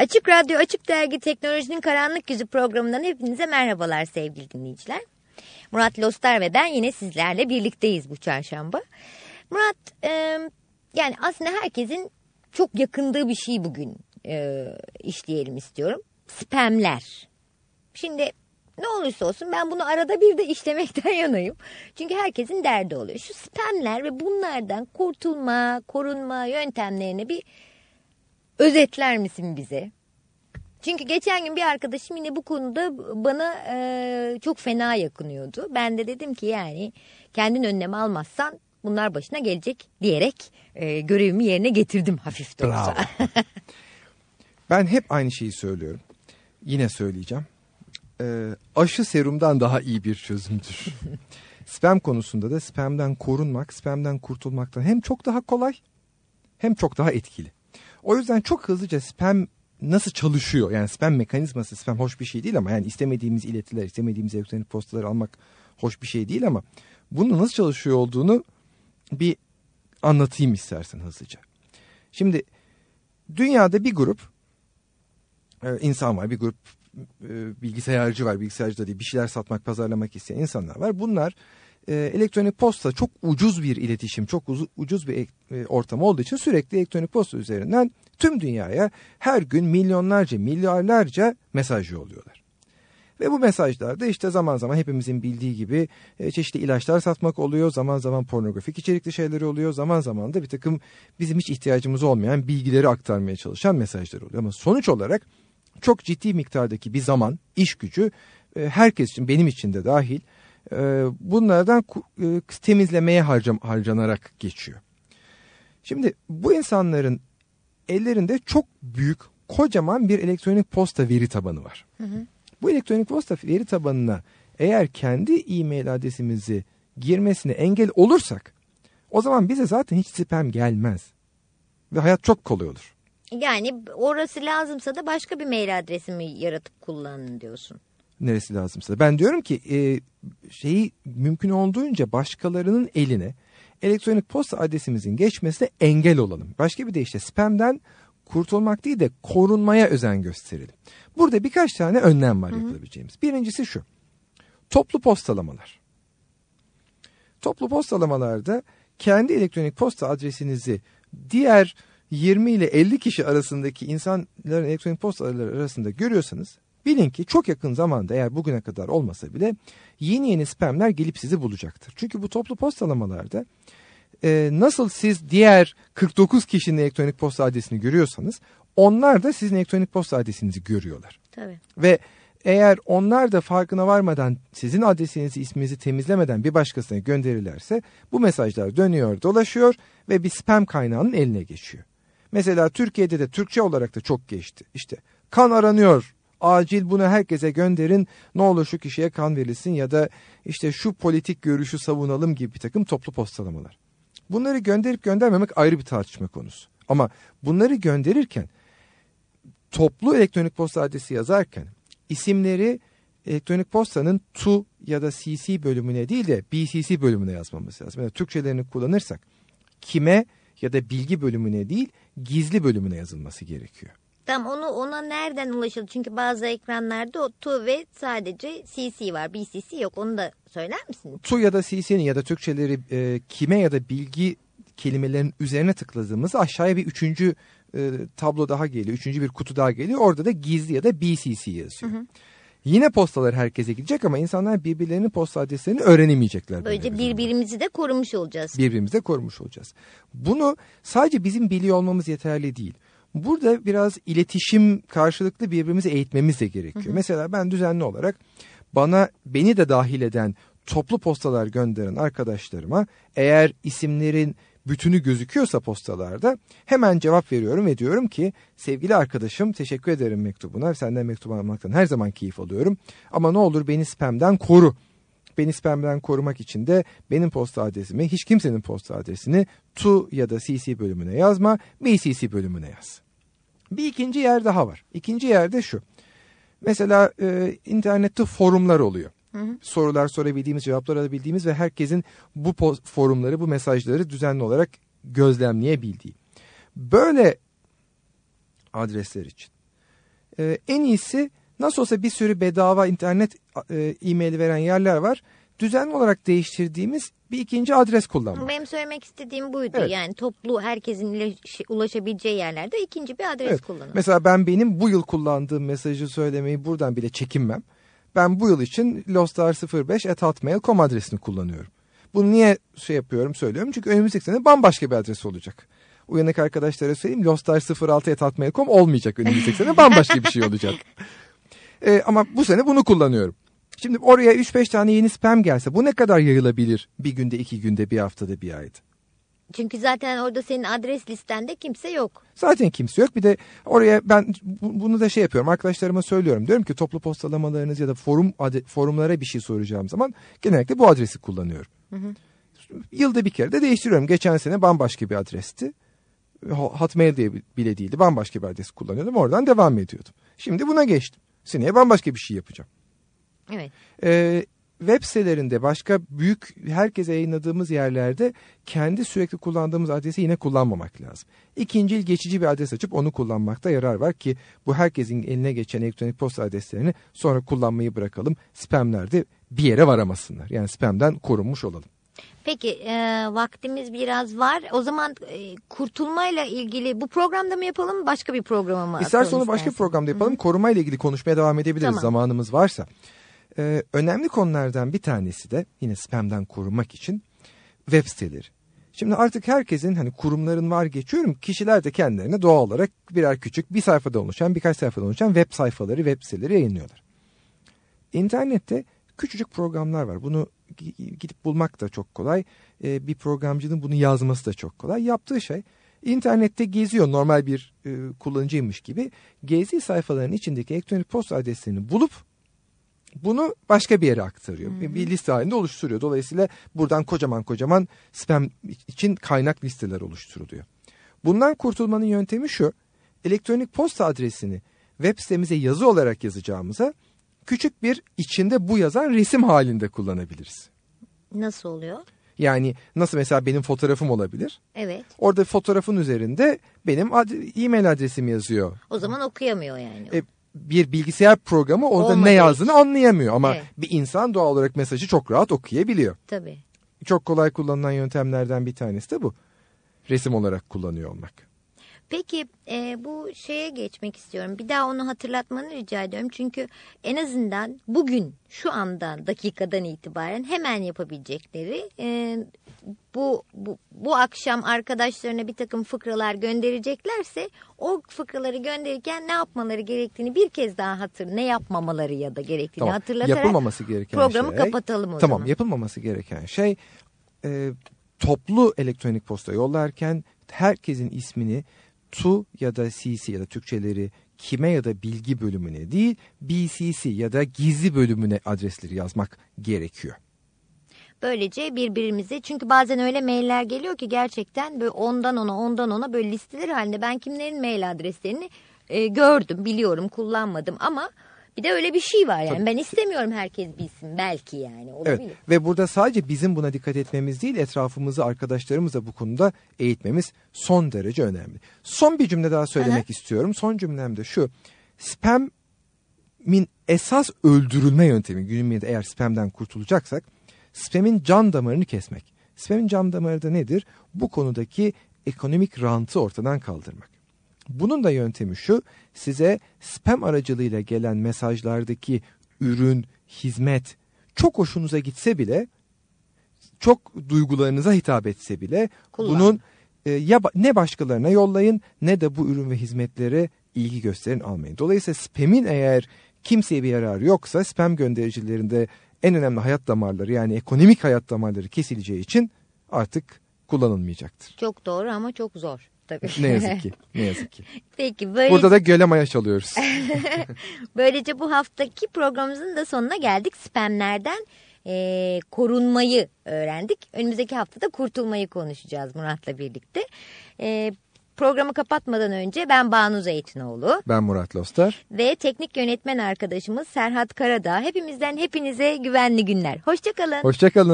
Açık Radyo, Açık Dergi Teknolojinin Karanlık Yüzü programından hepinize merhabalar sevgili dinleyiciler. Murat Lostar ve ben yine sizlerle birlikteyiz bu çarşamba. Murat, e, yani aslında herkesin çok yakındığı bir şey bugün e, işleyelim istiyorum. Spamler. Şimdi ne olursa olsun ben bunu arada bir de işlemekten yanayım. Çünkü herkesin derdi oluyor. Şu spamler ve bunlardan kurtulma, korunma yöntemlerini bir özetler misin bize? Çünkü geçen gün bir arkadaşım yine bu konuda bana e, çok fena yakınıyordu. Ben de dedim ki yani kendin önlem almazsan bunlar başına gelecek diyerek e, görevimi yerine getirdim hafif de olsa. ben hep aynı şeyi söylüyorum. Yine söyleyeceğim. E, aşı serumdan daha iyi bir çözümdür. spam konusunda da spamden korunmak, spamden kurtulmaktan hem çok daha kolay hem çok daha etkili. O yüzden çok hızlıca spam nasıl çalışıyor? Yani spam mekanizması spam hoş bir şey değil ama yani istemediğimiz iletiler, istemediğimiz elektronik postaları almak hoş bir şey değil ama bunun nasıl çalışıyor olduğunu bir anlatayım istersen hızlıca. Şimdi dünyada bir grup e, insan var, bir grup e, bilgisayarcı var, bilgisayarcı da değil bir şeyler satmak, pazarlamak isteyen insanlar var. Bunlar e, elektronik posta çok ucuz bir iletişim, çok uz, ucuz bir e, ortam olduğu için sürekli elektronik posta üzerinden tüm dünyaya her gün milyonlarca, milyarlarca mesaj yolluyorlar. Ve bu mesajlarda işte zaman zaman hepimizin bildiği gibi e, çeşitli ilaçlar satmak oluyor. Zaman zaman pornografik içerikli şeyler oluyor. Zaman zaman da bir takım bizim hiç ihtiyacımız olmayan bilgileri aktarmaya çalışan mesajlar oluyor. Ama sonuç olarak çok ciddi miktardaki bir zaman, iş gücü e, herkes için benim için de dahil bunlardan e, temizlemeye harcanarak geçiyor. Şimdi bu insanların ellerinde çok büyük kocaman bir elektronik posta veri tabanı var. Hı hı. Bu elektronik posta veri tabanına eğer kendi e-mail adresimizi girmesine engel olursak o zaman bize zaten hiç spam gelmez. Ve hayat çok kolay olur. Yani orası lazımsa da başka bir mail adresimi yaratıp kullanın diyorsun. Neresi lazımsa. Ben diyorum ki e, şeyi mümkün olduğunca başkalarının eline elektronik posta adresimizin geçmesine engel olalım. Başka bir de işte spamden kurtulmak değil de korunmaya özen gösterelim. Burada birkaç tane önlem var yapılabileceğimiz. Birincisi şu. Toplu postalamalar. Toplu postalamalarda kendi elektronik posta adresinizi diğer 20 ile 50 kişi arasındaki insanların elektronik postaları arasında görüyorsanız bilin ki çok yakın zamanda eğer bugüne kadar olmasa bile yeni yeni spamler gelip sizi bulacaktır. Çünkü bu toplu postalamalarda e, nasıl siz diğer 49 kişinin elektronik posta adresini görüyorsanız onlar da sizin elektronik posta adresinizi görüyorlar. Tabii. Ve eğer onlar da farkına varmadan sizin adresinizi isminizi temizlemeden bir başkasına gönderirlerse bu mesajlar dönüyor dolaşıyor ve bir spam kaynağının eline geçiyor. Mesela Türkiye'de de Türkçe olarak da çok geçti. İşte kan aranıyor acil bunu herkese gönderin ne olur şu kişiye kan verilsin ya da işte şu politik görüşü savunalım gibi bir takım toplu postalamalar. Bunları gönderip göndermemek ayrı bir tartışma konusu. Ama bunları gönderirken toplu elektronik posta adresi yazarken isimleri elektronik postanın TU ya da CC bölümüne değil de BCC bölümüne yazmamız lazım. Yani Türkçelerini kullanırsak kime ya da bilgi bölümüne değil gizli bölümüne yazılması gerekiyor. Tam onu ona nereden ulaşıldı? Çünkü bazı ekranlarda o tu ve sadece CC var. BCC yok. Onu da söyler misin? Tu ya da CC'nin ya da Türkçeleri e, kime ya da bilgi kelimelerin üzerine tıkladığımızda aşağıya bir üçüncü e, tablo daha geliyor. Üçüncü bir kutu daha geliyor. Orada da gizli ya da BCC yazıyor. Hı hı. Yine postalar herkese gidecek ama insanlar birbirlerinin posta adreslerini öğrenemeyecekler. Böylece birbirimizi de korumuş olacağız. Birbirimizi de korumuş olacağız. Bunu sadece bizim biliyor olmamız yeterli değil. Burada biraz iletişim karşılıklı birbirimizi eğitmemiz de gerekiyor. Hı hı. Mesela ben düzenli olarak bana beni de dahil eden toplu postalar gönderen arkadaşlarıma eğer isimlerin bütünü gözüküyorsa postalarda hemen cevap veriyorum ve diyorum ki sevgili arkadaşım teşekkür ederim mektubuna. Senden mektup almaktan her zaman keyif alıyorum. Ama ne olur beni spamden koru. Beni spamden korumak için de benim posta adresimi hiç kimsenin posta adresini tu ya da cc bölümüne yazma bcc bölümüne yaz. Bir ikinci yer daha var. İkinci yerde şu. Mesela e, internette forumlar oluyor. Hı hı. Sorular sorabildiğimiz, cevaplar alabildiğimiz ve herkesin bu forumları, bu mesajları düzenli olarak gözlemleyebildiği. Böyle adresler için e, en iyisi nasıl olsa bir sürü bedava internet e, e-mail veren yerler var. Düzenli olarak değiştirdiğimiz bir ikinci adres kullanmak. Benim söylemek istediğim buydu. Evet. Yani toplu herkesin ulaşabileceği yerlerde ikinci bir adres Evet. kullanın. Mesela ben benim bu yıl kullandığım mesajı söylemeyi buradan bile çekinmem. Ben bu yıl için lostar05.hotmail.com adresini kullanıyorum. Bunu niye şey yapıyorum söylüyorum. Çünkü önümüzdeki sene bambaşka bir adres olacak. Uyanık arkadaşlara söyleyeyim lostar06.hotmail.com olmayacak önümüzdeki sene bambaşka bir şey olacak. Ee, ama bu sene bunu kullanıyorum. Şimdi oraya 3-5 tane yeni spam gelse bu ne kadar yayılabilir bir günde, iki günde, bir haftada, bir ayda? Çünkü zaten orada senin adres listende kimse yok. Zaten kimse yok. Bir de oraya ben bu- bunu da şey yapıyorum. Arkadaşlarıma söylüyorum. Diyorum ki toplu postalamalarınız ya da forum forumlara bir şey soracağım zaman genellikle bu adresi kullanıyorum. Yılda bir kere de değiştiriyorum. Geçen sene bambaşka bir adresti. Ho- Hotmail diye bile değildi. Bambaşka bir adres kullanıyordum. Oradan devam ediyordum. Şimdi buna geçtim. Seneye bambaşka bir şey yapacağım. Evet. Ee, web sitelerinde başka büyük herkese yayınladığımız yerlerde kendi sürekli kullandığımız adresi yine kullanmamak lazım. İkinci geçici bir adres açıp onu kullanmakta yarar var ki bu herkesin eline geçen elektronik posta adreslerini sonra kullanmayı bırakalım. Spamlerde bir yere varamasınlar. Yani spamden korunmuş olalım. Peki e, vaktimiz biraz var. O zaman e, kurtulmayla ilgili bu programda mı yapalım başka bir programa mı İstersen onu başka bir programda yapalım. Koruma ile ilgili konuşmaya devam edebiliriz Tamam. zamanımız varsa. Ee, önemli konulardan bir tanesi de yine spamden korunmak için web siteleri. Şimdi artık herkesin hani kurumların var geçiyorum kişiler de kendilerine doğal olarak birer küçük bir sayfada oluşan birkaç sayfada oluşan web sayfaları web siteleri yayınlıyorlar. İnternette küçücük programlar var. Bunu gidip bulmak da çok kolay. Ee, bir programcının bunu yazması da çok kolay. Yaptığı şey internette geziyor normal bir e, kullanıcıymış gibi. Gezdiği sayfaların içindeki elektronik posta adreslerini bulup bunu başka bir yere aktarıyor. Bir- Bir liste halinde oluşturuyor. Dolayısıyla buradan kocaman kocaman spam için kaynak listeler oluşturuluyor. Bundan kurtulmanın yöntemi şu. Elektronik posta adresini web sitemize yazı olarak yazacağımıza küçük bir içinde bu yazan resim halinde kullanabiliriz. Nasıl oluyor? Yani nasıl mesela benim fotoğrafım olabilir. Evet. Orada fotoğrafın üzerinde benim e-mail adresim yazıyor. O zaman okuyamıyor yani. E, bir bilgisayar programı orada Olmadığı ne yazdığını anlayamıyor ama Evet. bir insan doğal olarak mesajı çok rahat okuyabiliyor. Tabii. Çok kolay kullanılan yöntemlerden bir tanesi de bu. Resim olarak kullanıyor olmak. Peki e, bu şeye geçmek istiyorum. Bir daha onu hatırlatmanı rica ediyorum. Çünkü en azından bugün şu andan dakikadan itibaren hemen yapabilecekleri e, bu, bu bu akşam arkadaşlarına bir takım fıkralar göndereceklerse o fıkraları gönderirken ne yapmaları gerektiğini bir kez daha hatır ne yapmamaları ya da gerektiğini Tamam. hatırlatarak Yapılmaması gereken programı şey. kapatalım o tamam, zaman. yapılmaması gereken şey e, toplu elektronik posta yollarken herkesin ismini tu ya da cc ya da Türkçeleri kime ya da bilgi bölümüne değil BCC ya da gizli bölümüne adresleri yazmak gerekiyor. Böylece birbirimize çünkü bazen öyle mailler geliyor ki gerçekten böyle ondan ona ondan ona böyle listeler halinde ben kimlerin mail adreslerini e, gördüm biliyorum kullanmadım ama bir de öyle bir şey var yani Tabii. ben istemiyorum herkes bilsin belki yani olabilir. Evet ve burada sadece bizim buna dikkat etmemiz değil etrafımızı arkadaşlarımız da bu konuda eğitmemiz son derece önemli. Son bir cümle daha söylemek istiyorum. Son cümlem de şu. Spam'in esas öldürülme yöntemi günümüzde eğer spam'den kurtulacaksak spam'in can damarını kesmek. Spam'in can damarı da nedir? Bu konudaki ekonomik rantı ortadan kaldırmak. Bunun da yöntemi şu, size spam aracılığıyla gelen mesajlardaki ürün, hizmet çok hoşunuza gitse bile, çok duygularınıza hitap etse bile Kullan. bunun e, ya ne başkalarına yollayın ne de bu ürün ve hizmetlere ilgi gösterin almayın. Dolayısıyla spamin eğer kimseye bir yararı yoksa spam göndericilerinde en önemli hayat damarları yani ekonomik hayat damarları kesileceği için artık kullanılmayacaktır. Çok doğru ama çok zor tabii. Ne yazık ki. Ne yazık ki. Peki böyle, Burada da göle maya çalıyoruz. böylece bu haftaki programımızın da sonuna geldik. Spamlerden e, korunmayı öğrendik. Önümüzdeki haftada kurtulmayı konuşacağız Murat'la birlikte. E, programı kapatmadan önce ben Banu Zeytinoğlu. Ben Murat Lostar. ve teknik yönetmen arkadaşımız Serhat Karadağ. Hepimizden hepinize güvenli günler. Hoşçakalın. Hoşçakalın.